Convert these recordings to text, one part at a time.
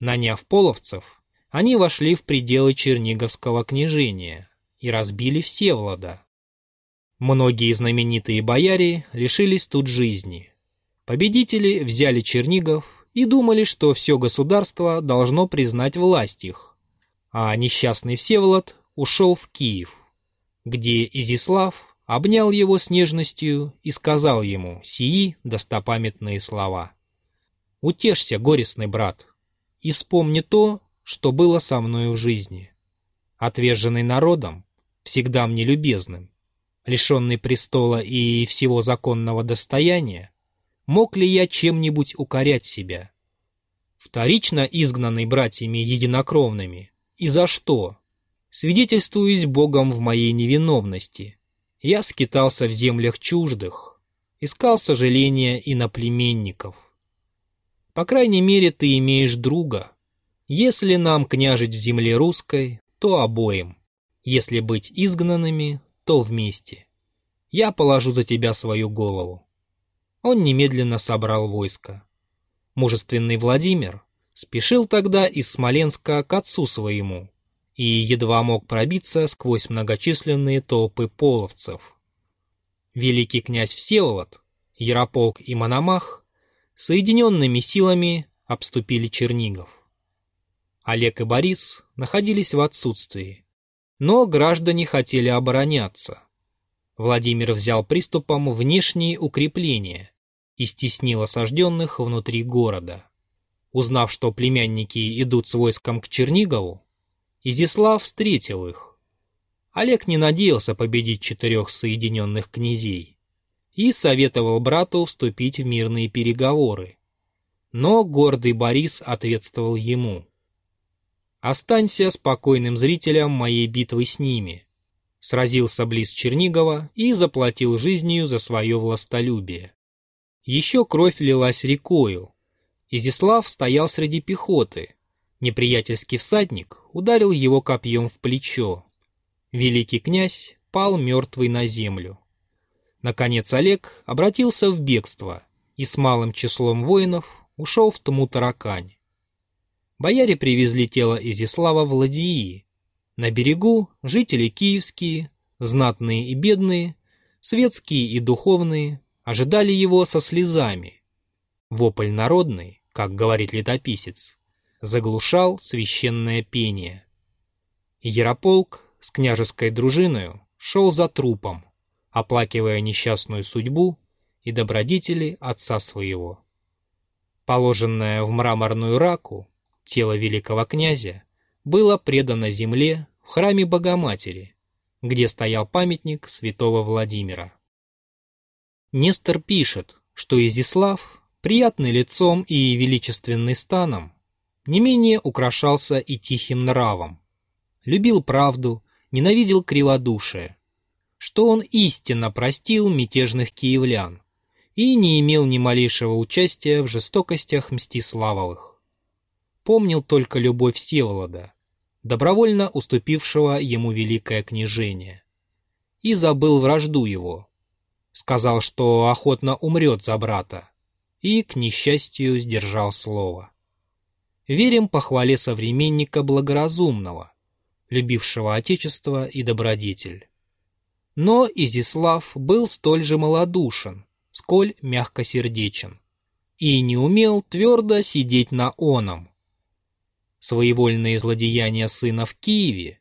Наняв половцев, они вошли в пределы Черниговского княжения и разбили Всеволода. Многие знаменитые бояре лишились тут жизни. Победители взяли Чернигов и думали, что все государство должно признать власть их, а несчастный Всеволод ушел в Киев, где Изислав обнял его с нежностью и сказал ему сии достопамятные слова. «Утешься, горестный брат, и вспомни то, что было со мною в жизни. Отверженный народом, всегда мне любезным, лишенный престола и всего законного достояния, мог ли я чем-нибудь укорять себя? Вторично изгнанный братьями единокровными, и за что? Свидетельствуюсь Богом в моей невиновности. Я скитался в землях чуждых, искал сожаления и наплеменников. По крайней мере, ты имеешь друга. Если нам княжить в земле русской, то обоим. Если быть изгнанными, то вместе. Я положу за тебя свою голову. Он немедленно собрал войско. Мужественный Владимир спешил тогда из Смоленска к отцу своему и едва мог пробиться сквозь многочисленные толпы половцев. Великий князь Всеволод, Ярополк и Мономах соединенными силами обступили Чернигов. Олег и Борис находились в отсутствии, но граждане хотели обороняться. Владимир взял приступом внешние укрепления и стеснил осажденных внутри города. Узнав, что племянники идут с войском к Чернигову, Изяслав встретил их. Олег не надеялся победить четырех соединенных князей и советовал брату вступить в мирные переговоры. Но гордый Борис ответствовал ему. «Останься спокойным зрителем моей битвы с ними». Сразился близ Чернигова и заплатил жизнью за свое властолюбие. Еще кровь лилась рекою. Изислав стоял среди пехоты. Неприятельский всадник ударил его копьем в плечо. Великий князь пал мертвый на землю. Наконец Олег обратился в бегство и с малым числом воинов ушел в Тму-Таракань. Бояре привезли тело Изислава в Ладьи. На берегу жители киевские, знатные и бедные, светские и духовные, ожидали его со слезами. Вопль народный, как говорит летописец, заглушал священное пение. Ярополк с княжеской дружиною шел за трупом, оплакивая несчастную судьбу и добродетели отца своего. Положенное в мраморную раку тело великого князя было предано земле в храме Богоматери, где стоял памятник святого Владимира. Нестор пишет, что Изислав, приятный лицом и величественный станом, не менее украшался и тихим нравом, любил правду, ненавидел криводушие, что он истинно простил мятежных киевлян и не имел ни малейшего участия в жестокостях Мстиславовых. Помнил только любовь Всеволода, добровольно уступившего ему великое княжение, и забыл вражду его. Сказал, что охотно умрет за брата, и, к несчастью, сдержал слово. Верим похвале современника благоразумного, любившего Отечество и добродетель. Но Изислав был столь же малодушен, сколь мягкосердечен, и не умел твердо сидеть на оном. Своевольные злодеяния сына в Киеве,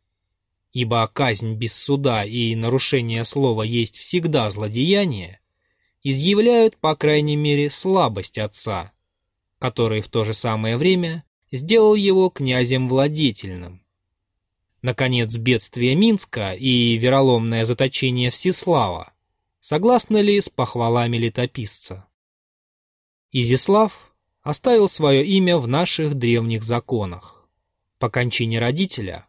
ибо казнь без суда и нарушение слова есть всегда злодеяние, изъявляют, по крайней мере, слабость отца, который в то же самое время сделал его князем владетельным. Наконец, бедствие Минска и вероломное заточение Всеслава согласны ли с похвалами летописца? Изислав оставил свое имя в наших древних законах. По кончине родителя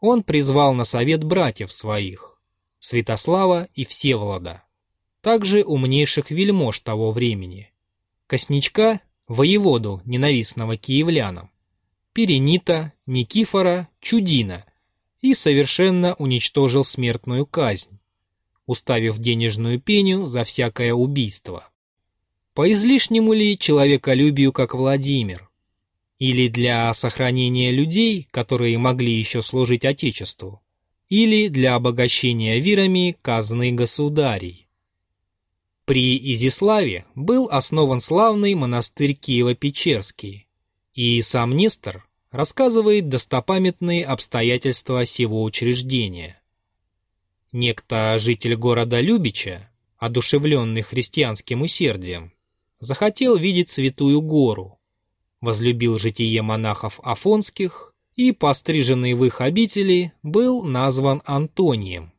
он призвал на совет братьев своих, Святослава и Всеволода, также умнейших вельмож того времени, Косничка, воеводу, ненавистного киевлянам, Перенита, Никифора, Чудина – и совершенно уничтожил смертную казнь, уставив денежную пеню за всякое убийство. По излишнему ли человеколюбию, как Владимир? или для сохранения людей, которые могли еще служить Отечеству, или для обогащения вирами казны государей. При Изиславе был основан славный монастырь Киево-Печерский, и сам Нестор рассказывает достопамятные обстоятельства сего учреждения. Некто житель города Любича, одушевленный христианским усердием, захотел видеть Святую Гору, возлюбил житие монахов афонских и, постриженный в их обители, был назван Антонием.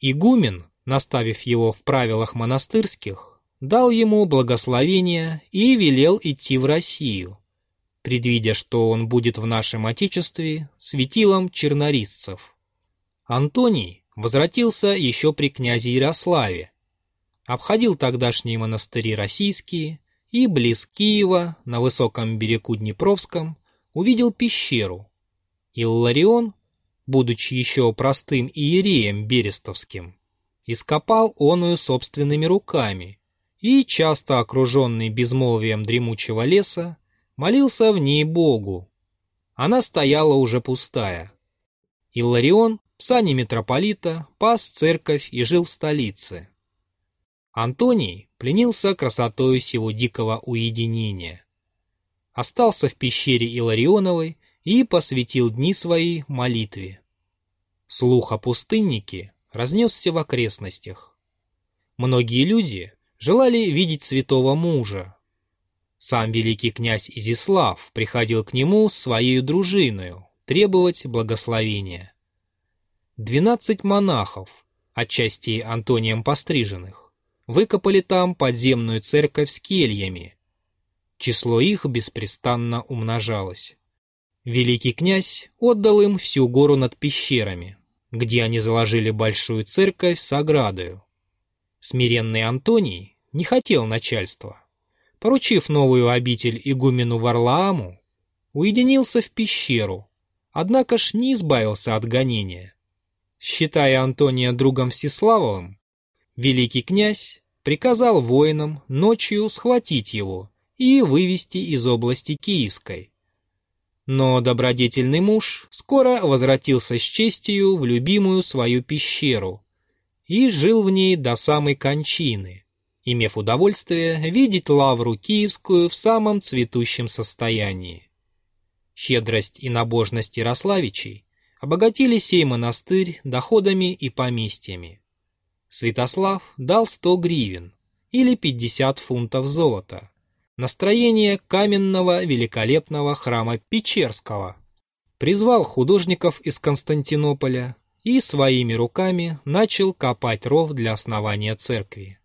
Игумен, наставив его в правилах монастырских, дал ему благословение и велел идти в Россию, предвидя, что он будет в нашем Отечестве светилом чернорисцев. Антоний возвратился еще при князе Ярославе, обходил тогдашние монастыри российские и близ Киева на высоком берегу Днепровском увидел пещеру. Илларион, будучи еще простым иереем берестовским, ископал оную собственными руками и, часто окруженный безмолвием дремучего леса, молился в ней Богу. Она стояла уже пустая. Илларион, сани митрополита, пас церковь и жил в столице. Антоний пленился красотою сего дикого уединения. Остался в пещере Иларионовой и посвятил дни свои молитве. Слух о пустыннике разнесся в окрестностях. Многие люди желали видеть святого мужа. Сам великий князь Изислав приходил к нему с своей дружиною требовать благословения. Двенадцать монахов, отчасти Антонием постриженных, выкопали там подземную церковь с кельями. Число их беспрестанно умножалось. Великий князь отдал им всю гору над пещерами, где они заложили большую церковь с оградою. Смиренный Антоний не хотел начальства. Поручив новую обитель игумену Варлааму, уединился в пещеру, однако ж не избавился от гонения. Считая Антония другом Всеславовым, великий князь приказал воинам ночью схватить его и вывести из области Киевской. Но добродетельный муж скоро возвратился с честью в любимую свою пещеру и жил в ней до самой кончины, имев удовольствие видеть лавру киевскую в самом цветущем состоянии. Щедрость и набожность Ярославичей обогатили сей монастырь доходами и поместьями. Святослав дал 100 гривен или 50 фунтов золота на строение каменного великолепного храма Печерского. Призвал художников из Константинополя и своими руками начал копать ров для основания церкви.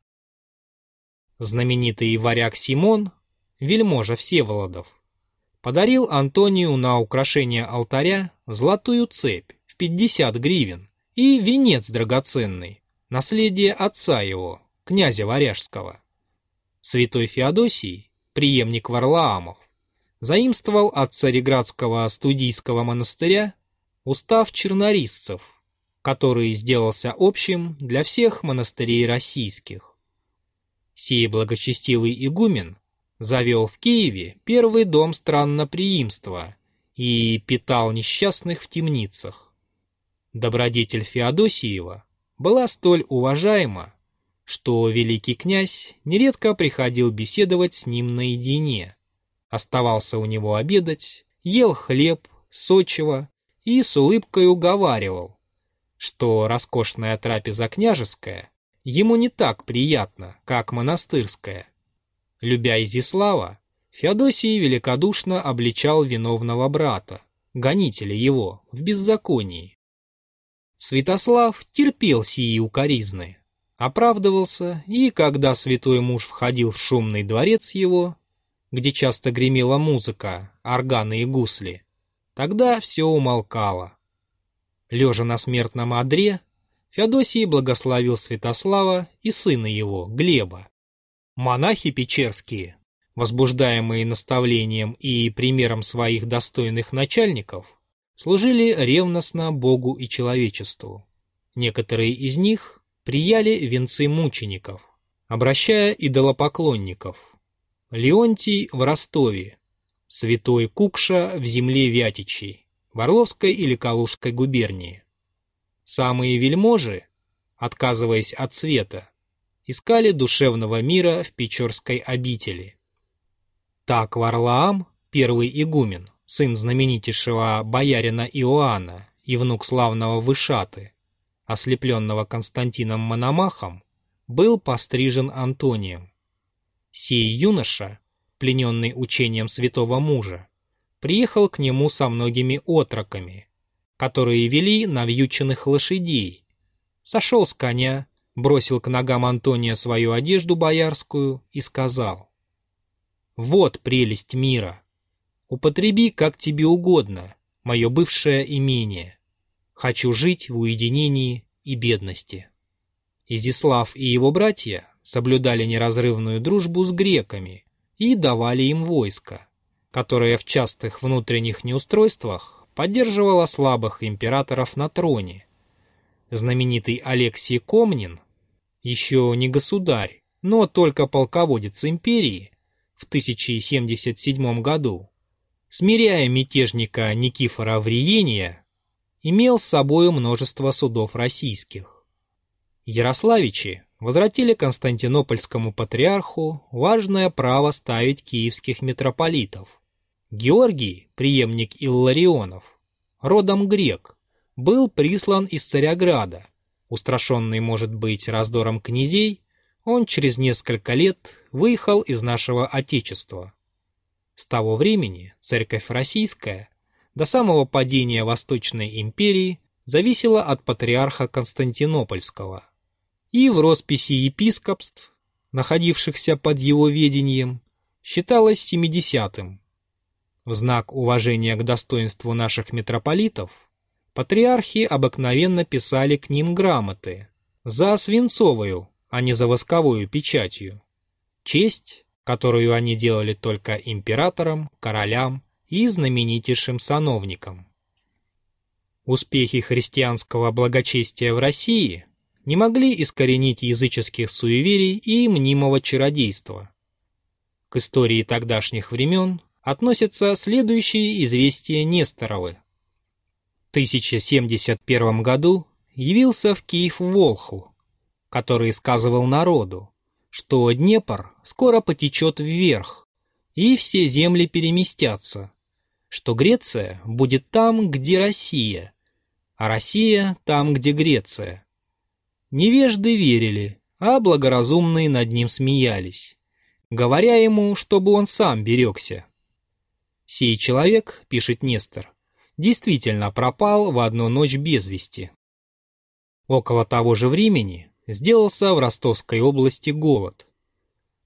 Знаменитый варяг Симон, вельможа Всеволодов, подарил Антонию на украшение алтаря золотую цепь в 50 гривен и венец драгоценный, наследие отца его, князя Варяжского. Святой Феодосий, преемник Варлаамов, заимствовал от Цареградского студийского монастыря устав чернорисцев, который сделался общим для всех монастырей российских. Сей благочестивый игумен завел в Киеве первый дом странноприимства и питал несчастных в темницах. Добродетель Феодосиева была столь уважаема, что великий князь нередко приходил беседовать с ним наедине, оставался у него обедать, ел хлеб, сочево и с улыбкой уговаривал, что роскошная трапеза княжеская ему не так приятна, как монастырская. Любя Изислава, Феодосий великодушно обличал виновного брата, гонителя его, в беззаконии. Святослав терпел сии укоризны, оправдывался, и когда святой муж входил в шумный дворец его, где часто гремела музыка, органы и гусли, тогда все умолкало. Лежа на смертном одре, Феодосий благословил Святослава и сына его, Глеба. Монахи печерские, возбуждаемые наставлением и примером своих достойных начальников, служили ревностно Богу и человечеству. Некоторые из них прияли венцы мучеников, обращая идолопоклонников. Леонтий в Ростове, святой Кукша в земле Вятичей, в Орловской или Калужской губернии. Самые вельможи, отказываясь от света, искали душевного мира в Печорской обители. Так Варлаам, первый игумен, сын знаменитейшего боярина Иоанна и внук славного Вышаты, ослепленного Константином Мономахом, был пострижен Антонием. Сей юноша, плененный учением святого мужа, приехал к нему со многими отроками, которые вели навьюченных лошадей, сошел с коня, бросил к ногам Антония свою одежду боярскую и сказал, «Вот прелесть мира! Употреби, как тебе угодно, мое бывшее имение. Хочу жить в уединении и бедности». Изислав и его братья соблюдали неразрывную дружбу с греками и давали им войско, которое в частых внутренних неустройствах поддерживало слабых императоров на троне. Знаменитый Алексий Комнин, еще не государь, но только полководец империи, в 1077 году, смиряя мятежника Никифора Вриения, имел с собою множество судов российских. Ярославичи возвратили Константинопольскому патриарху важное право ставить киевских митрополитов. Георгий, преемник Илларионов, родом грек, был прислан из Царяграда. Устрашенный, может быть, раздором князей, он через несколько лет выехал из нашего Отечества. С того времени церковь российская до самого падения Восточной империи зависела от патриарха Константинопольского – и в росписи епископств, находившихся под его ведением, считалось семидесятым. В знак уважения к достоинству наших митрополитов патриархи обыкновенно писали к ним грамоты за свинцовую, а не за восковую печатью. Честь, которую они делали только императорам, королям и знаменитейшим сановникам. Успехи христианского благочестия в России не могли искоренить языческих суеверий и мнимого чародейства. К истории тогдашних времен относятся следующие известия Несторовы. В 1071 году явился в Киев Волху, который сказывал народу, что Днепр скоро потечет вверх, и все земли переместятся, что Греция будет там, где Россия, а Россия там, где Греция. Невежды верили, а благоразумные над ним смеялись, говоря ему, чтобы он сам берегся. Сей человек, пишет Нестор, действительно пропал в одну ночь без вести. Около того же времени сделался в Ростовской области голод.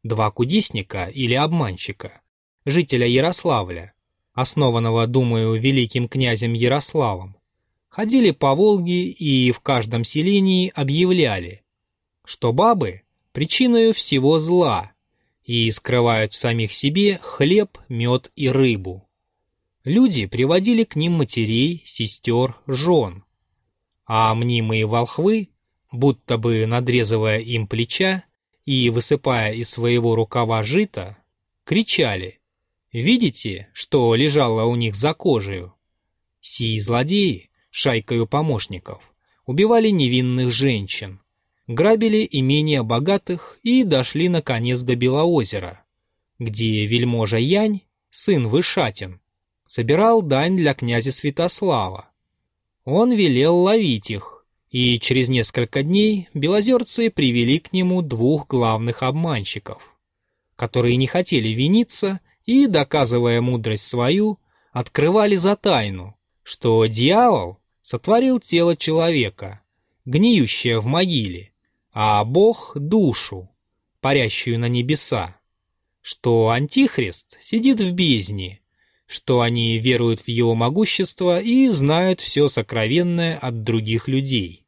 Два кудесника или обманщика, жителя Ярославля, основанного, думаю, великим князем Ярославом, ходили по Волге и в каждом селении объявляли, что бабы – причиной всего зла и скрывают в самих себе хлеб, мед и рыбу. Люди приводили к ним матерей, сестер, жен. А мнимые волхвы, будто бы надрезывая им плеча и высыпая из своего рукава жито, кричали «Видите, что лежало у них за кожею? Сии злодеи шайкою помощников, убивали невинных женщин, грабили имения богатых и дошли наконец до Белоозера, где вельможа Янь, сын Вышатин, собирал дань для князя Святослава. Он велел ловить их, и через несколько дней белозерцы привели к нему двух главных обманщиков, которые не хотели виниться и, доказывая мудрость свою, открывали за тайну, что дьявол сотворил тело человека, гниющее в могиле, а Бог — душу, парящую на небеса, что Антихрист сидит в бездне, что они веруют в его могущество и знают все сокровенное от других людей.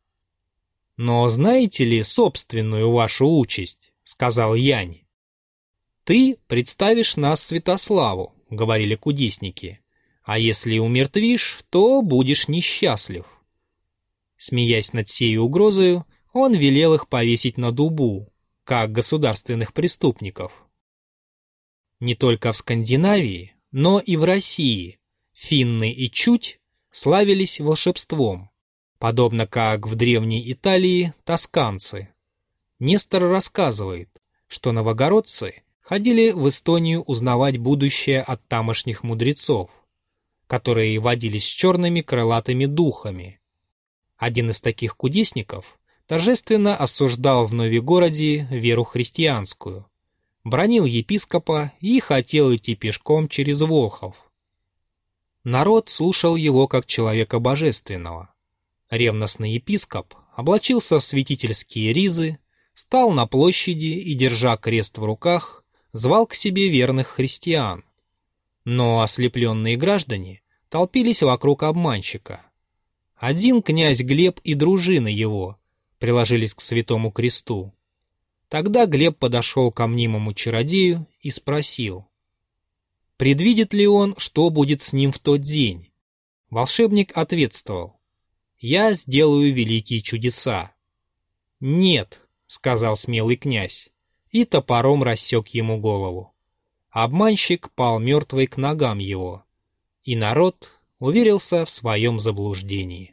«Но знаете ли собственную вашу участь?» — сказал Янь. «Ты представишь нас Святославу», — говорили кудесники, а если умертвишь, то будешь несчастлив. Смеясь над сей угрозою, он велел их повесить на дубу, как государственных преступников. Не только в Скандинавии, Но и в России финны и чуть славились волшебством, подобно как в древней Италии тосканцы. Нестор рассказывает, что новогородцы ходили в Эстонию узнавать будущее от тамошних мудрецов, которые водились с черными крылатыми духами. Один из таких кудесников торжественно осуждал в Новигороде веру христианскую, бронил епископа и хотел идти пешком через Волхов. Народ слушал его как человека божественного. Ревностный епископ облачился в святительские ризы, стал на площади и, держа крест в руках, звал к себе верных христиан. Но ослепленные граждане толпились вокруг обманщика. Один князь Глеб и дружины его приложились к святому кресту. Тогда Глеб подошел к мнимому чародею и спросил — Предвидит ли он, что будет с ним в тот день? Волшебник ответствовал. «Я сделаю великие чудеса». «Нет», — сказал смелый князь, и топором рассек ему голову. Обманщик пал мертвый к ногам его, и народ уверился в своем заблуждении.